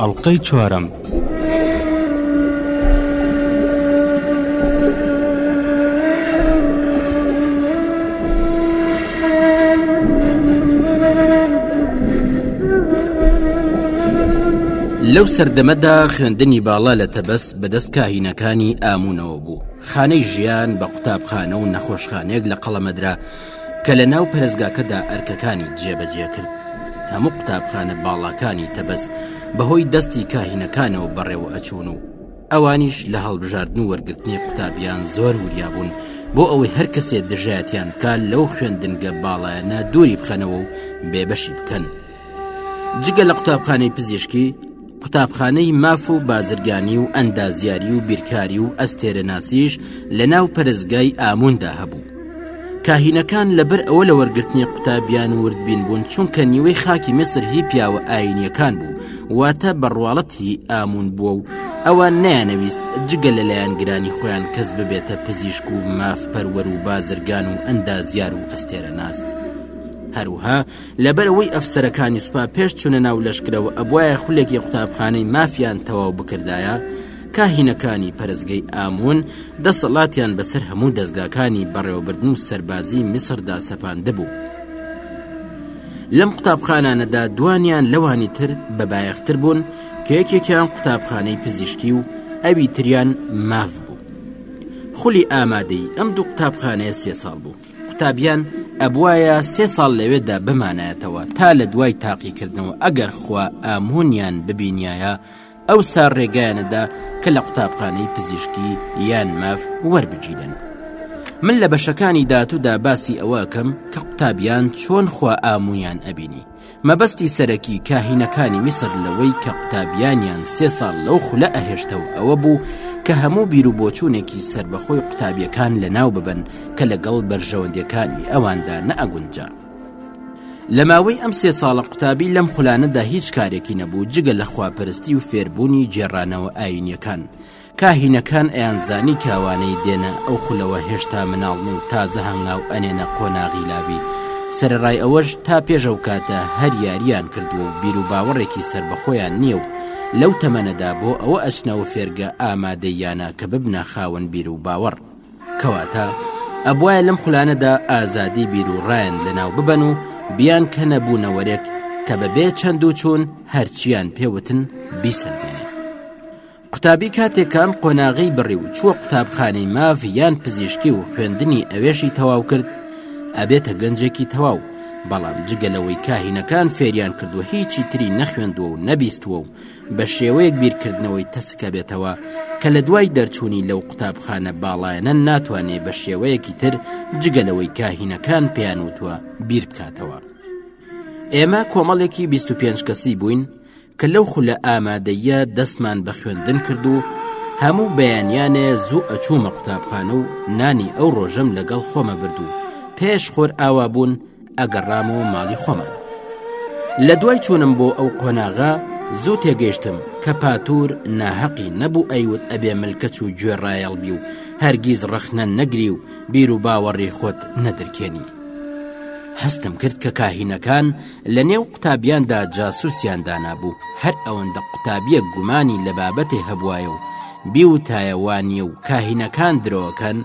ئەڵقەی چوارەم. لەو سەردەمەدا خوێندنی باڵا لە تەبەس بەدەست کاهینەکانی ئامونەوە بوو خانەی ژیان بە قوتابخانە و نەخۆشخانەیەک لە قەڵەمەدرا کە لە ناو پەرستگاکەدا ئەرکەکانی جێبەجێ کرد هەموو قوتابخانە باڵاکانی تەبەز بەهۆی دەستی کاهینەکانەوە بەڕێوە ئەچوون و ئەوانیش لە هەڵبژاردن و وەرگرتنی قوتابیان زۆر وریا بوون بۆ ئەوەی هەر کەسێ دژایەتیان بکە لەو خوێندنگە باڵایەنە دووری بخەنەوە و بێبەشی بکەن جگە لە قوتابخانەی پزیشکی قوتابخانەی ماف و بازرگانی و ئەندازیاری و بیرکاری و ئەستێرەناسیش لە ناو پەرستگای ئاموندا هەبوو کاهینەکان لەبەر ئەوە لە وەرگرتنی قوتابیان وردبین بوون چونکە نیوەی خاکی مسر هی پیاوە ئاینیەکان بوو واتە بەڕواڵەت هی ئامون بووە و ئەوان نیانەویست جگە لە لایەن گرانی خۆیان کەس ببێتە پزیشک و ماف پەروەەر و بازرگان و ئەندازیار و ئەستێرە ناست هەروها لەبەرئەوەی ئەفسەرەکانی سوپا پێش چونە ناو لەشکرەوە ئەبواە خولێکی قوتابخانەی مافیان تەواو بکردایە کاهینەکانی پەرستگەی ئامون دەسەڵاتیان بەسەر هەموو دەستگاکانی بەڕێوەبردن و سەربازی میسردا سەپاندبوو. لەم قوتابخانانەدا دوانیان لەوانی تر بە بایەختر بوون کە یەکێکیان قوتابخانەی پزیشکی و ئەوی تریان ماف بوو. خولی ئامادەی ئەم دوو قوتابخانەیە سێ ساڵ بوو. قوتابیان ئەبوایە سێ ساڵ لەوێدا بمانایەتەوە تا لە دوای تاقیکردنەوە ئەگەر خوا ئامونیان ببینایە ئەو سا ڕێگایانەدا کە لە قوتابخانەی پزیشکی یان ماف وەربگیرن من لە بەشەکانی داتوودا باسی ئەوەکەم کە قوتابیان چۆن خوا ئامویان ئەبینی مەبەستی سەرەکی کاهینەکانی میسر لەوەی کە قوتابیانیان سێ ساڵ لەو خولە ئەهێشتەوە ئەوە بوو کە هەموو بیروبۆچوونێکی سەربەخۆی قوتابیەکان لەناو ببەن کە لەگەڵ بەرژەوەندیەکانی ئەواندا نەئەگونجا. لە ماوەی ئەم سێ ساڵە قوتابی لەم خولانەدا هیچ کارێکی نەبوو جگە لە خواپەرستی و فێربوونی گێڕانەوە ئایینیەکان کاهینەکان ئەیانزانی کە ئەوانەی دێنە ئەو خولەوە هێشتا مناڵن و تازە هەنگاو ئەنێنە قۆناغی لاوی سەرەڕای ئەوەش تا پێش ئەو کاتە هەر یاریان کردووە و بیر و باوەڕێکی سربەخۆیان نییە و لەو تەمەنەدا بۆ ئەوە ئەچنەوە فێرگە ئامادەییانە کە ببنە خاوەن بیر و باوەڕ کەواتە ئەبواە لەم خولانەدا ئازادی بیر و ڕایەن لەناو ببەن و بیان کە نەبوونەوەرێک کە بەبێ چەند و چوون هەرچیان پێوتن بیسەلمێنێ قوتابی کاتێک کان قۆناغی بڕی و چووە قوتابخانەی ماڤ یان پزیشکی و خوێندنی ئەوێشی تەواو کرد ئەبێتە گەنجێکی تەواو بەڵام جگە لەوەی کاهینەکان فێریان کردووە هیچی تری نەخوێندووە و نەبیستووە و بە شێوەیەک بیرکردنەوەی تەسکە بێتەوە کە لە دوای دەرچوونی لەو قوتابخانە باڵایەنە ناتوانێ بە شێوەیەکی تر جگە لەوەی کاهینەکان پێیان وتووە بیر بکاتەوە ئێمە کۆمەڵێکی 25 کەسی بووین کە لەو خولە ئامادەییە دەستمان بە خوێندن کرد و هەموو بەیانیانێ زوو ئەچوومە قوتابخانە و نانی ئەو ڕۆژەم لەگەڵ خۆمە برد و پێش خۆر ئاوا بوون ئەگەڕام و ماڵی خۆمان لە دوای چوونم بۆ ئەو قۆناغا زوو تێگەیشتم کە پاتور ناهەقی نەبوو ئەیوت ئەبێ ملکەچ و گوێ ڕایەڵ بی و هەرگیز ڕەخنە نەگری و بیر و باوەڕی خۆت نەدرکێنی هەستم کرد کە کاهینەکان لە نێو قوتابیاندا جاسوسیان دانابوو، هەر ئەوەندە قوتابیەک گومانی لە بابەتێ هەبوایە و بیوتایە وا نیە و کاهینەکان درۆکەن،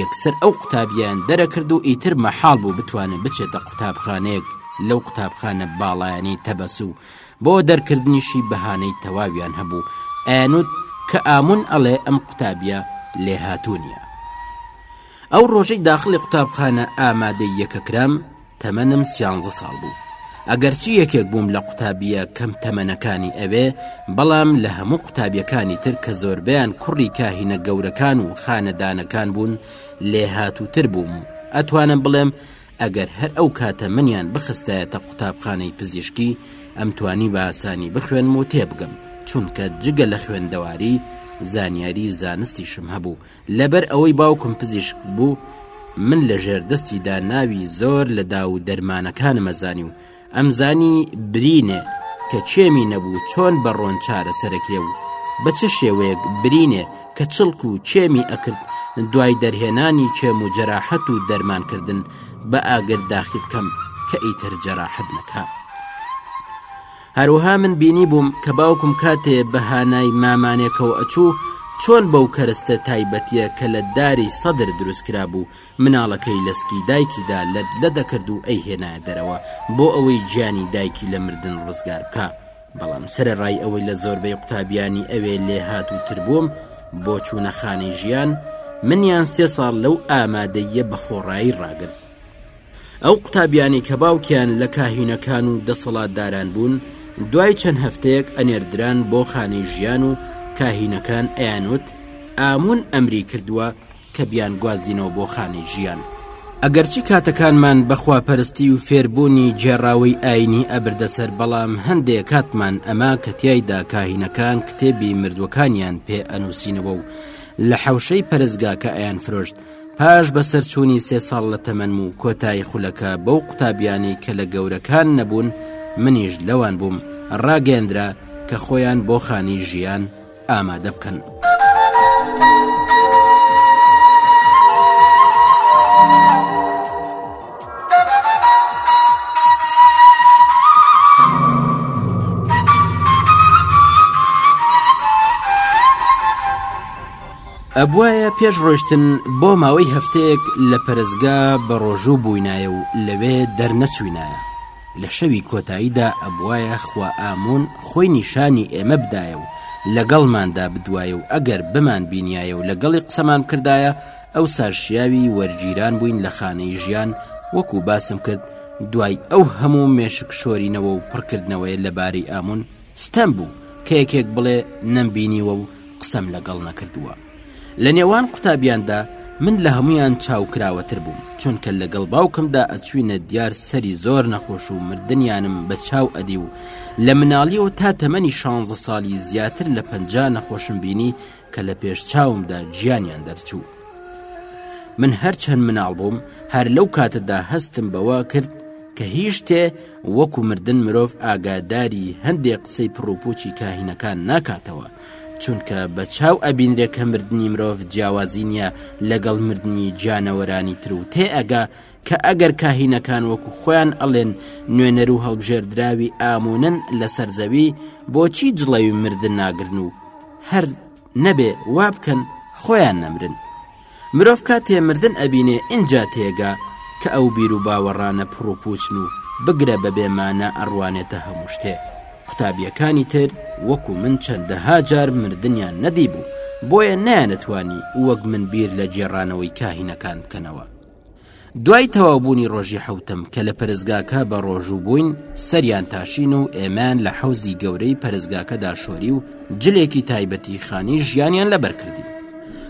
یەکسەر ئەو قوتابیەیان دەرەکرد و ئیتر مەحاڵ بوو بتوانێ بچێتە قوتابخانەیەک لەو قوتابخانە باڵایانەی تەبەس و بۆ دەرکردنیشی بەهانەی تەواویان هەبوو ئەیانوت کە ئامون ئەڵێ ئەم قوتابیە لێهاتوو نیە. ئەو ڕۆژەی داخڵی قوتابخانە ئامادەییەکە کرام، تەمەنم سیانزە ساڵ بوو ئەگەرچی یەکێک بووم لە قوتابیە کەم تەمەنەکانی ئەوێ بەڵام لە هەموو قوتابیەکانی تر کە زۆربیان کوڕی کاهینە گەورەکان و خانەدانەکان بوون لێ هاتووتر بووم و ئەتوانم بڵێم ئەگەر هەر ئەو کاتە منیان بخستایەتە قوتابخانەی پزیشکی ئەم توانی باسانی بخوێنم و تێبگەم چونکە جگە لە خوێندەواری زانیاری زانستیشم هەبوو لەبەر ئەوەی باوکم پزیشک بوو من لە ژێر دەستیدا ناوی زۆر لە داو و دەرمانەکانمەزانی و ئەمزانی برینێ کە کێمی نەبوو چۆن بە ڕۆن چارە سەرکرێ و بە چ شێوەیەک برینێ کە چڵک و کێمی ئەکرد دوای دەرهێنانی کێم و جەراحەت و دەرمانکردن بە ئاگر داخی بکەم کە ئیتر جەراحەت نەکات. هەروەها من بینیبووم کە باوکم کاتێ بە هانای مامانێکەوە ئەچوو چۆن بەو کەرستە تایبەتیە کە لە داری سەدر دروست کرابوو مناڵەکەی لە سکی دایکیدا لەت لە دەکرد و ئەیهێنایە دەرەوە بۆ ئەوەی گیانی دایکی لە مردن ڕزگار بکا بەڵام سەرەڕای ئەوەی لە زۆربەی قوتابیانی ئەوێ لێهاتووتر بووم بۆ چوونە خانەی ژیان منیان سێ ساڵ لەو ئامادەییە بە خۆڕایی ڕاگرت ئەو قوتابیانەی کە باوکیان لە کاهینەکان و دەسەڵاتداران بوون دوای چەند هەفتەیەک ئەنێردران بۆ خانەی ژیان و کاهینەکان ئەیانوت ئامون ئەمری کردووە کە بیان گوازینەوە بۆ خانەی ژیان ئەگەرچی کاتەکانمان بەخوا پەرستی و فێربوونی جێراوی ئاینی ئەبردە سەر بەڵام هەندێ کاتمان ئەما کە تایدا کاهینەکان کتێبی مردوەکانیان پێ ئەنووسینەوە و لە حەوشەی پەرزگاکە ئەیان فرۆشت پاش بەسەرچوونی سێ ساڵ لە تەمەنم و کۆتایی خولەکە بەو قوتابیانی کە لە گەورەکان نەبوون منیش لەوان بووم ڕاگەندرا کە خۆیان بۆ خانی ژیان ئامادە بکەن. ئەبوایە پێش ڕۆیشتن بۆ ماوەی هەفتەیەک لە پەرستگا بە ڕۆژوو بووینایە و لەوێ دەرنەچوینایە لە شەوی کۆتاییدا ئەبوایە خوا ئامون خۆی نیشانی ئێمە بدایە و لەگەڵماندا بدوایە و ئەگەر بمان بینایە و لەگەڵی قسەمان بکردایە ئەو ساشیاوی وەرگیران بووین لە خانەی ژیان وەکو باسم کرد دوای ئەو هەموو مێشک شۆرینەوە و پڕکردنەوەی لەبارەی ئامون ستەم بوو کە یەکێک بڵێ نەمبینیوە و قسەم لەگەڵ نەکردووە لە نێوان قوتابیاندا من لە هەمویان چاوکراوەتر بووم چونکە لەگەڵ باوکمدا ئەچوینە دیار سەری زۆر نەخۆش و مردیانم بە چاو ئەدی و لە مناڵیەوە تا تەمەنی شانزە ساڵی زیاتر لە پەنج نەخۆشم بینی کە لە پێش چاومدا گیانیان دەرچوو من هەرچەند مناڵ بووم هەر لەو کاتەدا هەستم بەوە کرد کە هیچ شتێ وەکو مردن مرۆڤ ئاگاداری هەندێک قسەی پڕوپوچی کاهینەکان ناکاتەوە چونکە بە چاو ئەبینرێ کە مردنی مرۆڤ جیاوازی نییە لەگەڵ مردنی جانەوەرانی تر و تێ ئەگا کە ئەگەر کاهینەکان وەکو خۆیان ئەڵێن نوێنەر و هەڵبژێردراوی ئامونن لەسەر زەوی بۆچی جڵەوی مردن ناگرن و هەر نەبێ وا بکەن خۆیان نەمرن مرۆڤ کا تێمردن ئەبینێ ئینجا تێگا کە ئەو بیر و باوەڕانە پڕوپوچن و بگرە بە بێمانە ئەڕوانێتە هەموو شتێ قوتابیەکانی تر وەکو من چەندەها جار مردیان نەدی بوو بۆیە نیانەتوانی وەک من بیر لە گێڕانەوەی کاهینەکان بکەنەوە دوای تەواو بوونی ڕۆژی حەوتەم کە لە پەرستگاکە بە ڕۆژوو بووین سەریان تاشین و ئێمەیان لە حەوزی گەورەی پەرستگاکەدا شۆری و جلێکی تایبەتی خانی ژیانیان لەبەر کردین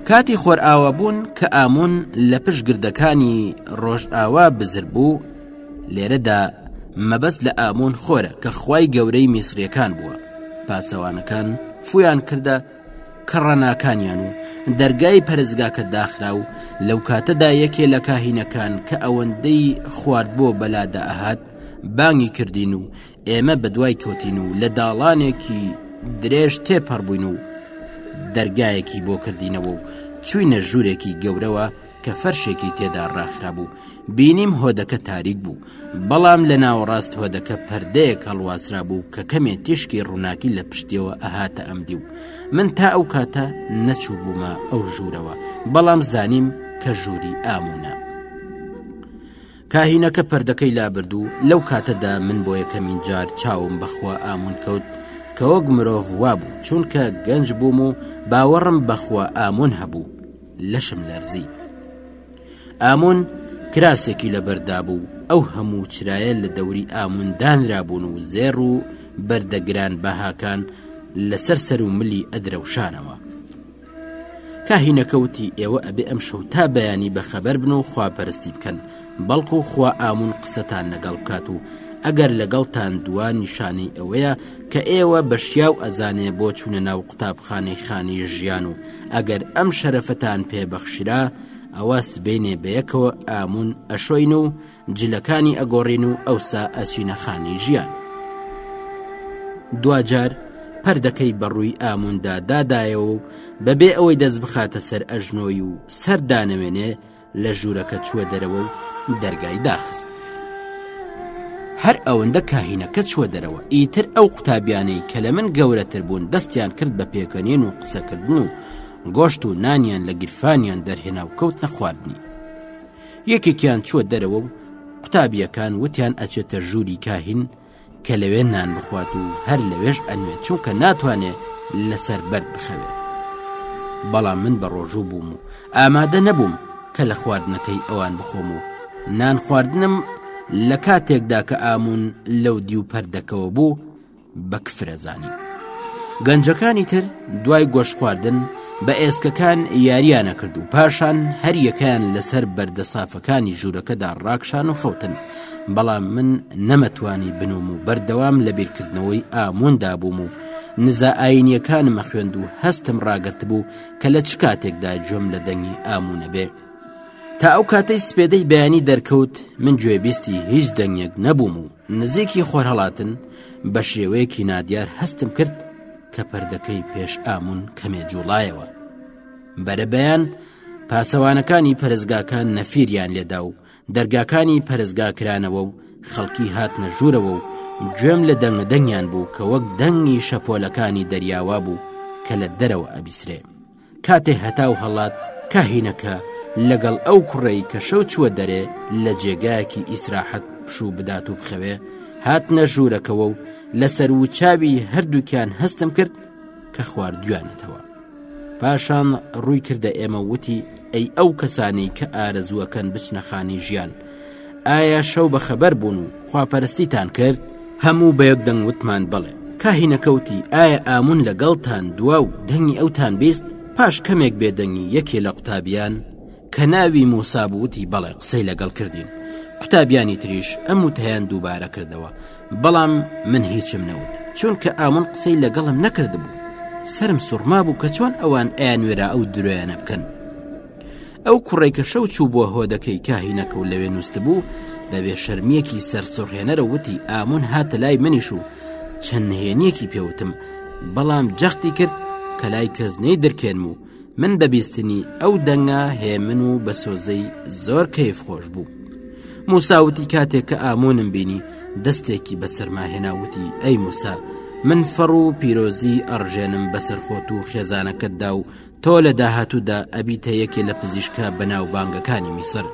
کاتی خۆرئاوا بوون کە ئامون لە پشت گردەکانی ڕۆژئاوا بزر بوو لێرەدا مەبەست لە ئامون خۆرە کە خوای گەورەی میسرەکان بووە پاسەوانەکان فویان کردە کڕناکانیان و دەرگای پەرستگاکە داخرا و لەو کاتەدا یەکێ لە کاهینەکان کە ئەوەندەی خوارد بۆ بەلادا ئەهات بانگی کردین و ئێمە بە دوای کەوتین و لە داڵانێکی درێژ تێپەڕبووین و دەرگایەکی بۆ کردینەوە و چوینە ژوورێکی گەورەوە کە فەرشێکی تێدا ڕاخرابوو بینیم هۆدەکە تاریک بوو بەڵام لە ناوەڕاست هۆدەکە پردەیەک هەڵواسرا بوو کە کەمێ تیشکی ڕووناکی لە پشتیەوە ئەهاتە ئەمدی و من تا ئەو کاتە نەچوو بوومە ئەو ژوورەوە بەڵام زانیم کە ژووری ئامونە. کاهینەکە پردەکەی لابردوو لەو کاتەدا من بۆ یەکەمین جار چاوم بەخوا ئامون کەوت کە وەک مرۆڤ وابوو چونکە گەنج بووم و باوەڕم بەخوا ئامون هەبوو لەشم لەرزی ئامون کراسێکی لەبەردابوو ئەو هەموو چرایە لە دەوری ئامون دانرابوون و زێڕ و بەردە گران بەهاکان لەسەر سەر و ملی ئەدرەوشانەوە کاهینەکەوتی ئێوە ئەبێ ئەم شەو تا بەیانی بەخەبەر بن و خواپەرستی بکەن بەڵکو خوا ئامون قسەتان لەگەڵ بکات و ئەگەر لەگەڵتان دوا نیشانەی ئەوەیە کە ئێوە بە شیاو ئەزانێ بۆ چوونە ناو قوتابخانەی خانی ژیان و ئەگەر ئەم شەرەفتان پێبەخشرا ئەوە سبینێ بەیەکەوە ئامون ئەشۆین و جلەکانی ئەگۆڕین و ئەوسا ئەچینە خانی ژیان دواجار پردەکەی بەڕووی ئاموندا دادایەوە و بەبێ ئەوەی دەست بخاتە سەر ئەژنۆی و سەردانەوێنێ لە ژوورەکە چووە دەرەوە و دەرگای داخست هەر ئەوەندە کاهینەکە چووە دەرەوە ئیتر ئەو قوتابیانەی کە لە من گەورەتر بوون دەستیان کرد بە پێکەنین و قسەکردن و گۆشت و نانیان لە گیرفانیان دەرهێنا و کەوت نەخواردنی یەکێکیان چووە دەرەوە و قوتابیەکان وتیان ئەچێتە ژووری کاهین کە لەوێ نان بخوات و هەر لەوێش ئەنوێت چونکە ناتوانێ لەسەر بەرد بخەوێ بەڵام من بە ڕۆژوو بووم و ئامادە نەبووم کە لە خواردنەکەی ئەوان بخۆم و نان خواردنم لە کاتێکدا کە ئامون لەو دیو پەردەکەوە بوو بە کفرەزانی گەنجەکانی تر دوای گۆش خواردن بە ئێسکەکان یاریانە کرد و پاشان هەریەکەیان لەسەر بەردەسافەکانی ژوورەکەدا ڕاکشان و خەوتن بەڵام من نەمەتوانی بنوم و بەردەوام لە بیرکردنەوەی ئامۆندا بووم و نزا ئاینیەکانمە خوێند و هەستم ڕاگررت بوو کە لە چ کاتێکدا جۆم لە دەنگی ئامونە بێ تا ئەو کاتەی سپێدەی بەیانی دەرکەوت من گوێبیستی هیچ دەنگێک نەبووم و نزیکی خۆرهڵاتن بە شێوەیەکی نادیار هەستم کرد کە پردەکەی پێش ئامون کەمێ جوڵایەوە بەرەبیان پاسەوانەکانی پەرزگاکان نەفیریان لێدا و دەرگاکانی پەرستگا کرانەوە و خەڵکی هاتنە ژوورەوە و گوێم لە دەنگە دەنگیان بوو کە وەک دەنگی شەپۆلەکانی دەریاوا بوو کە لە دەرەوە ئەبیسرێ کاتێ هەتا و هەڵات کاهینەکە لەگەڵ ئەو کوڕەی کە شەو چووە دەرێ لە جێگایەکی ئیسراحەت پشوو بدات و بخەوێ هاتنە ژوورەکەەوە و لەسەر و چاوی هەردووکیان هەستم کرد کە خواردویانەتەوە پاشان ڕووی کردە ئێمە وتی ئەی ئەو کەسانی کە ئارەزووەکەن بچنە خانی ژیان ئایا شەو بە خەبەر بوون و خواپەرستیتان کرد هەموو بەیەک دەنگوتمان بڵێ کاهینەکەوتی ئایا ئامون لەگەڵتان دوا و دەنگی ئەوتان بیست پاش کەمێک بێدەنگی یەکێ لە قوتابیان کە ناوی موسابووتی بەڵێ قسەی لەگەڵ کردین قوتابیانی تریش ئەم وتەیان دووبارە کردەوە بەڵام من هیچم نەوت چونکە ئامون قسەی لەگەڵم نەکردبوو سرم سوڕما بوو کە چۆن ئەوان ئەیان نوێرا ئەو درۆیانە بکەن ئەو کوڕی کە شەو چوو بووە هۆدەکەی کاهینەکە و لەوێ نووسست بوو بەبێ شەرمیەکی سەرسوڕهێنەرە وتی ئامون هاتە لای منیش و چەند نهێنیەکی پێوتم بەڵام جەختی کرد کە لای کەس نەی درکێنم و من بە بیستنی ئەو دەنگە هێمن و بە سۆزەی زۆر کەیف خۆش بوو موساوتی کاتێک کە ئامونم بینی دەستێکی بەسەرما هێناوتی ئەی موسا من فەڕ و پیرۆزی ئەڕژێنم بەسەر خۆت و خێزانەکەتدا و تۆ لە داهاتوودا ئەبیتە یەکێ لە پزیشکە بەناو بانگەکانی میسر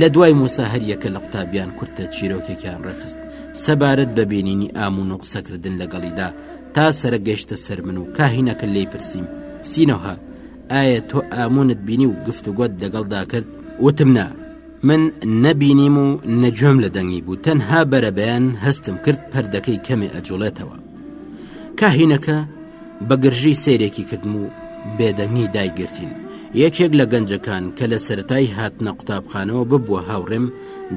لە دوای موسا هەریەکە لە قوتابیان کورتە چیرۆکێکیان ڕێخست سەبارەت بە بینینی ئامون و قسەکردن لەگەڵیدا تا سەرە گەشتە سەر من و کاهینەکە لی پرسییم سینەها ئایا تۆ ئامونت بینی و گفت و گوت لەگەڵدا کرد وتم نا من نەبینیم و نەگوێم لە دەنگی بوو تەنها بەرەبیان هەستم کرد پردەکەی کەمێ ئەجوڵێتەوە کاهینەکە بەگرژی سیرێکی کردم و بێدەنگی دایگرتین یەکێک لە گەنجەکان کە لە سەتای هاتنە قوتابخانەوە ببووە هاوڕێم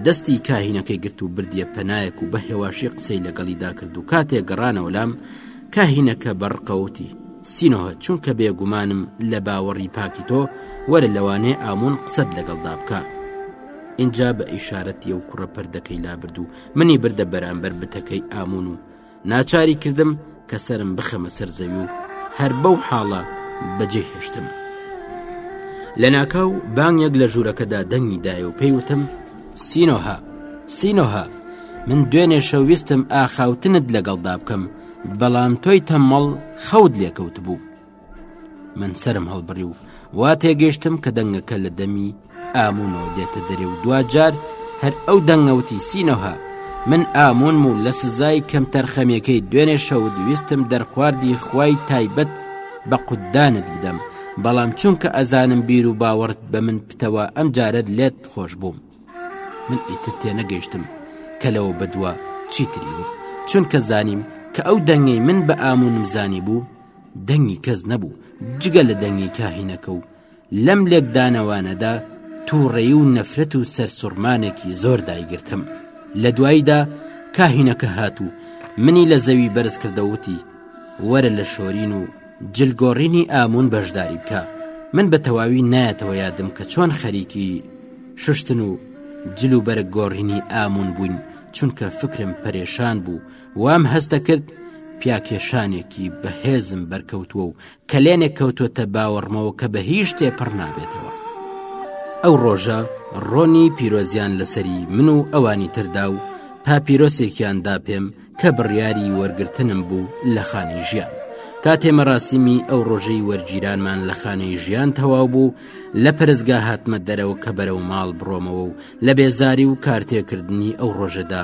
دەستی کاهینەکەی گرت و بردیە پەنایەک و بە هێواشی قسەی لەگەڵیدا کرد و کاتێک گەڕانەوە لام کاهینەکە بەڕقەوتی سینۆهە چونکە بێگومانم لە باوەڕی پاکی تۆ وەرە لەوانێ ئامون قسەت لەگەڵدا بکە اینجا بە ئیشارەتی ئەو کوڕە پردەکەی لابرد و منی بردە بەرامبەر بتەکەی ئامون و ناچاری کردم کە سرم بخەمە سەر زەوی و هەر بەو حاڵە بەجێ هێشتم لە ناکاو بانگێک لە ژوورەکەدا دەنگی دایە و پێیوتم سینۆها سینۆها من دوێنێ شەویستم ئاخاوتنت لەگەڵدا بکەم بەڵام تۆی تەمەڵ خەوت لێکەوت بوو من سرم هەڵبڕی و وا تێگەشتم کە دەنگەکە لە دەمی ئامونەوە دێتە دەرێ و دوجار هەر ئەو دەنگەوتی سینەوە من ئامونم و لە سزای کەم تەرخەمەکەی دوێنێ شەود ویستم دەرخواردی خوای تایبەت بە قوددانت بدەم بەڵام چونکە ئەزانم بیر و باوەڕت بە من پتەوە ئەم جارت لێت خۆش بووم من ئیتر تێنەگەیشتم کە لەوە بەدووە چیتری بوو چونکە زانیم کە ئەو دەنگەی من بە ئامونم زانی بوو دەنگی کەس نەبوو جگە لە دەنگی کاهینەکە و لەم لێکدانەوانەدا تووڕێی و نەفرەت و سەرسوڕمانێکی زۆر دایگرتم لە دواییدا کاهینەکە هات و منی لە زەوی بەرز کردەوتی وەرە لە شۆرین و جلگۆڕینی ئامون بەشداری بکە من بە تەواوی نایەتەوە یادم کە چۆن خەریکی شوشتن و جلوبەرە گۆڕینی ئامون بووین چونکە فکرم پەرێشان بوو وام هەست دەکرد پیاکێشانێکی بەهێزم بەرکەوتووە و کەلێنێک کەوتوەتە باوەڕمەوە کە بە هیچ شتێ پڕ نابێتەوە ئەو ڕۆژە ڕۆنی پیرۆزیان لەسەری من و ئەوانی تردا و پاپیرۆسێکیاندا پێم کە بڕیاری وەرگتنم بوو لە خانی ژیان کاتێ مەراسیمی ئەو ڕۆژەی وەرگیرانمان لە خانەی ژیان تەواو بوو لە پرزگا هاتمە دەرەوە کە بەرەو ماڵ بڕۆمەوە و لە بێزاری و کارتێکردنی ئەو ڕۆژەدا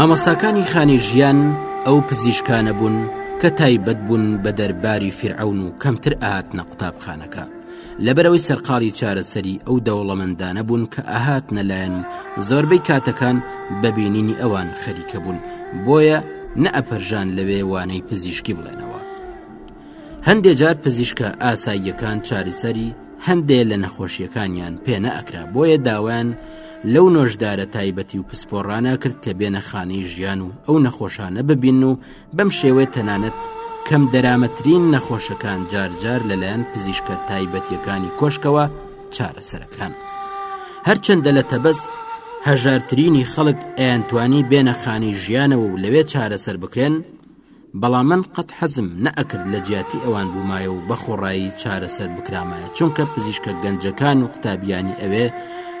مامۆستاکانی خانی ژیان ئەو پزیشکانە بوون کە تایبەت بوون بە دەرباری فرعون و کەمتر ئاهات نەقوم قوتابخانەکە، لەبەرئەوەی سەرقاڵی چارەسەری ئەو دەوڵەمەندانە بوون کە ئەهاتنە لایان و زۆربەی کاتەکان بە بینینی ئەوان خەریکە بوون، بۆیە نەئەپەرژان لەوێ وانەی پزیشکی بڵێنەوە. هەندێ جار پزیشکە ئاساییەکان چارەسەری هەندێ لە نەخۆشیەکانیان پێ نەئەکرا، بۆیە داوایان لەو نۆژدارە تایبەتی و پسپۆڕانە ئەکرد کە بێنە خانەی ژیان و ئەو نەخۆشانە ببین و بەم شێوەیە تەنانەت کەم دەرامەترین نەخۆشەکان جارجار لەلایەن پزیشکە تایبەتیەکانی کۆشکەوە چارەسەرەکان هەرچەندە لە تەبەز هەژارترینی خەڵک ئەیانتوانی بێنە خانی ژیانەوە و لەوێ چارەسەر بکرێن بەڵام من قەت حەزم نەئەکرد لە جیاتی ئەوان بوومایە و بە خۆڕایی چارەسەر بکرامایە چونکە پزیشکە گەنجەکان و قوتابیانی ئەوێ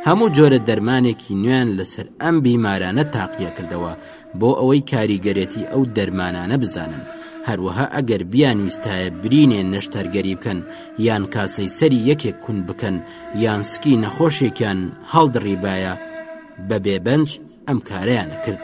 هەموو جۆرە دەرمانێکی نوێن لەسەر ئەم بیمارانە تاقیە کردەوە بۆ ئەوەی کاریگەرێتی ئەو دەرمانانە بزانن هەروەها ئەگەر بیان ویستایە برینێ نەشتەرگەری بکەن یان کاسەی سەری یەکێک کون بکەن یان سکی نەخۆشێکیان هەڵدڕیبایە بە بێبەنج ئەم کارەیانە کرد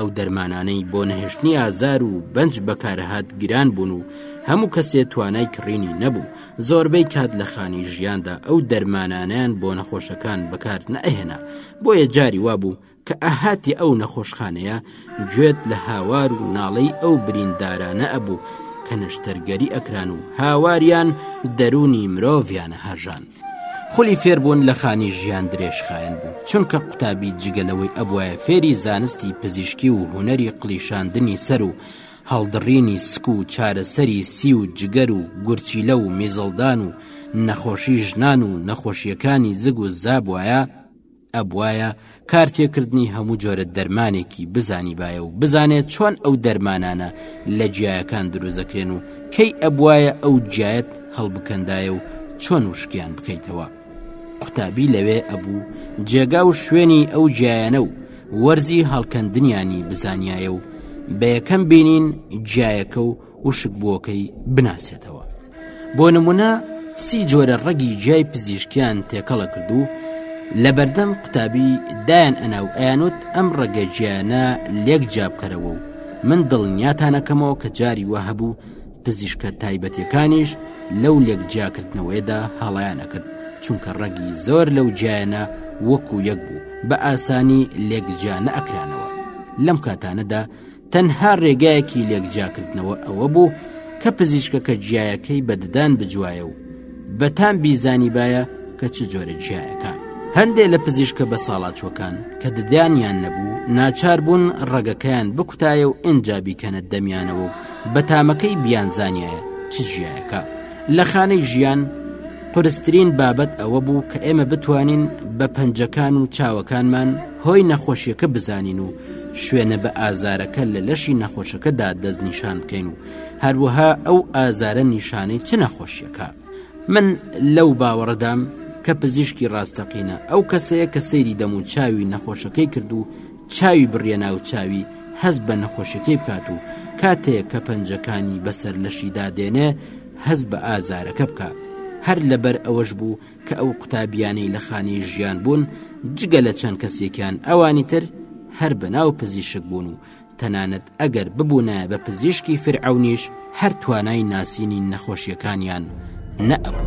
ئەو دەرمانانەی بۆ نەهێشتنی ئازار و بەنج بەکارهات گران بوون و هەموو کەسێ توانای کڕینی نەبوو زۆربەی کات لە خانی ژیاندا ئەو دەرمانانیان بۆ نەخۆشەکان بەکار نەهێنا بۆیە جاری وابوو کە ئەهاتی ئەو نەخۆشخانەیە گوێت لە هاوار و ناڵەی ئەو بریندارانە ئەبوو کە نەشتەرگەری ئەکران و هاواریان دەروونی مرۆڤیانە هەژان. خولی فێربوون لە خانی ژیان درێژخایەن بوو چونکە قوتابی جگەلەوەی ئەبواە فێری زانستی پزیشکی و هوەری قلیشاندنی سەر و هەڵدڕینی سک و چارەسەری سی و جگەر و گورچیلە و میزەڵدان و نەخۆشی ژنان و نەخۆشیەکانی زگ و زابواە ئەبوایە کارتێکردنی هەموو جۆرە دەرمانێکی بزانیبایە و بزانێت چۆن ئەو دەرمانانە لە جیایەکان دروزەکرێن و کەی ئەبوایە ئەو جیایەت هەڵبکەندایە و چۆن وشکیان بکەیتەوە قوتابی لەوێ ئەبوو جێگا و شوێنی ئەو جیایەنە و وەرزی هەڵکەندنیانی بزانایە و بە یەکەم بینین جیایەکە و وشکبووەکەی بناسێتەوە بۆ نمونە سی جۆرە ڕەگی جیای پزیشکیان تێکەڵە کردو لە بەردەم قوتابی دایان ئەنا و ئەیانوت ئەم ڕەگە جیانە لێک جابکەرەوە و من دڵنیاتانەکەمەوە کە جاری وە هەبوو پزیشکە تایبەتەکانیش لەو لێک جیاکردنەوەیدا هەڵیان ئەکرد چونکە ڕەگی زۆر لەو جیانە وەکو یەک بوو بە ئاسانی لێک جیا نەکرانەوە لەم کاتانەدا تەنها ڕێگایەکی لێکجیاکردنەوە ئەوە بوو کە پزیشکەکە جیایەکەی بە ددان بجوایە و بەتان بیزانیبایە کە چ جۆرە جیایەکە هەندێک لە پزیشکە بە ساڵاچوەکان کە ددانیان نەبوو ناچار بوون ڕەگەکەیان بکوتایە و ئینجا بیکەنە دەمیانەوە و بەتامەکەی بیان زانایە چ جیایەکە لە خانەی ژیان قرسترین بابەت ئەوە بوو کە ئێمە بتوانین بە پەنجەکان و چاوەکانمان هۆی نەخۆشیەکە بزانین و شوێنە بە ئازارەکە لە لەشی نەخۆشەکەدا دەست نیشان بکەین و هەروەها ئەو ئازارە نیشانەی چ نەخۆشیەکە من لەو باوەڕدام کە پزیشکی ڕاستەقینە ئەو کەسەیە کە سەیری دەم و چاوی نەخۆشەکەی کرد و چاوی بڕیە ناو چاوی هەز بە نەخۆشیەکەی بکات و کاتێک کە پەنجەکانی بەسەر لەشیدا دێنێ هەز بە ئازارەکە بکە هەر لەبەر ئەوەش بوو کە ئەو قوتابیانەی لە خانەی ژیان بوون جگە لە چەند کەسێکیان ئەوانی تر هەر بەناو پزیشک بوون و تەنانەت ئەگەر ببوونە بە پزیشکی فرعونیش هەر توانای ناسینی نەخۆشیەکانیان نەئەبوو.